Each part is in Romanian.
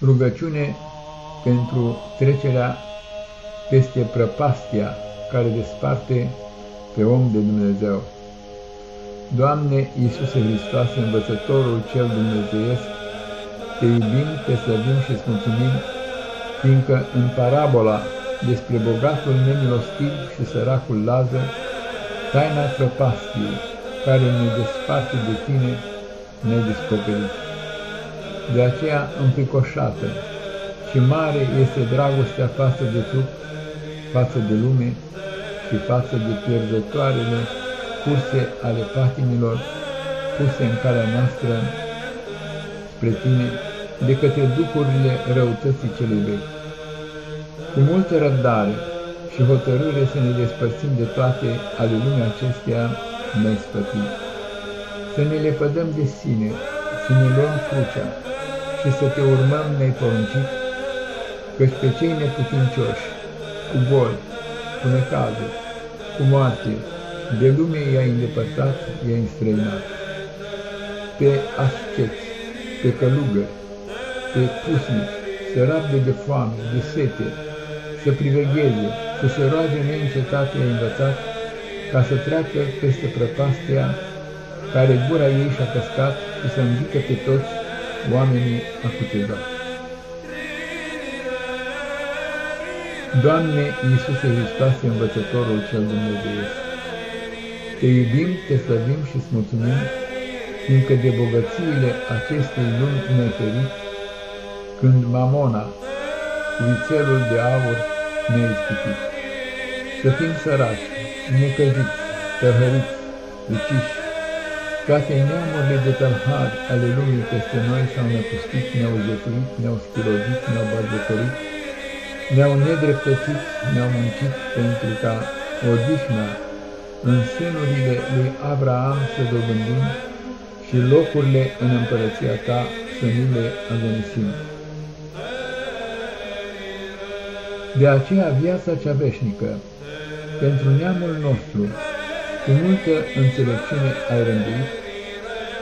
Rugăciune pentru trecerea peste prăpastia care desparte pe om de Dumnezeu. Doamne Iisuse Hristoase, Învățătorul cel Dumnezeiesc, Te iubim, Te slăbim și îți mulțumim, fiindcă în parabola despre bogatul nemilostiv și săracul Lazar, taina prăpastiei care ne desparte de Tine ne descoperit. De aceea înfricoșată și mare este dragostea față de trup, față de lume și față de pierzătoarele curse ale patimilor puse în calea noastră spre Tine de către duhurile răutății celui vechi. Cu multă răbdare și hotărâre să ne despărțim de toate ale lumii acesteia ne-ai sfătit. Să ne lepădăm de sine, să ne luăm crucea și să te urmăm ne-ai poruncit, căci pe cei neputincioși, cu boli, cu necazuri, cu moarte, de lume i-ai îndepărtat, i-ai înstrăinat. Pe asceți, pe călugări, pe pusnici, să rabde de foame, de sete, să privegheze, să se roage neîncetat i-ai învățat, ca să treacă peste prăpastia care gura ei și-a căscat și să învică pe toți oamenii acutezați. Doamne Iisuse Hristoase, Învățătorul cel Dumnezeiesc, Te iubim, Te slăbim și îți mulțumim, fiindcă de bogățiile acestei lumi ne ferit, când mamona, vițelul de aur, ne-a ispitit. Să fim săraci, necăjiți, tăhăriți, uciși, toate neamurile de tălhari ale lumii peste noi s-au năpustit, ne-au jefuit, ne-au spirodit, ne-au bărbătorit, ne-au nedreptățit, ne-au muncit pentru ca odihna în senurile lui Abraham să dobândim și locurile în împărăția ta să nu le agonisim. De aceea viața cea veșnică, pentru neamul nostru, cu multă înțelepciune ai rânduit,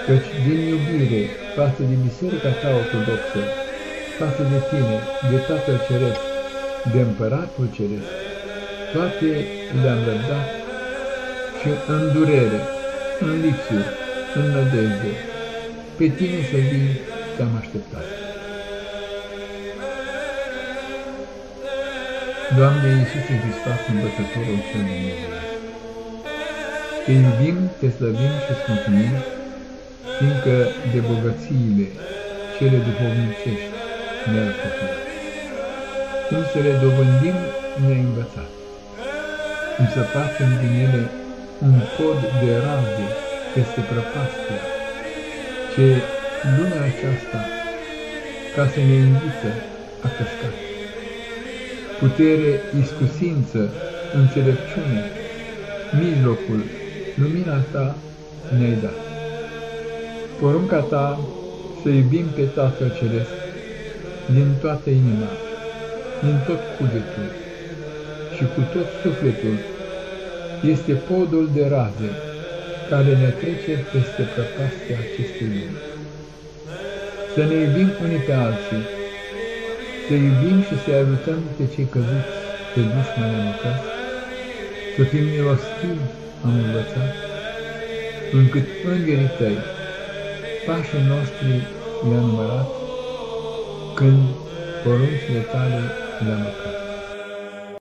căci din iubire față de biserica ta ortodoxă, față de tine, de Tatăl Ceresc, de Împăratul Ceresc, toate le-am răbdat și în durere, în lipsuri, în nădejde, pe tine să vii te-am așteptat. Doamne Iisuse Hristos, Învățătorul cel Dumnezeu, Te iubim, Te slăvim și îți mulțumim, fiindcă de bogățiile cele duhovnicești ne-ai făcut cum să le dobândim neînvățat, cum să facem din ele un pod de raze peste prăpastia, ce lumea aceasta, ca să ne invită, a căscat. Putere, iscusință, înțelepciune, mijlocul, lumina ta ne-ai dat. Porunca ta să iubim pe Tatăl Ceresc din toată inima, din tot cugetul și cu tot sufletul este podul de raze care ne trece peste prăpastia acestei lumi. Să ne iubim unii pe alții, să iubim și să ajutăm pe cei căzuți, pe dușmane măcați, să fim milostivi, am învățat, încât îngerii tăi, pașii noștri i-a numărat, când poruncile tale le-am măcat.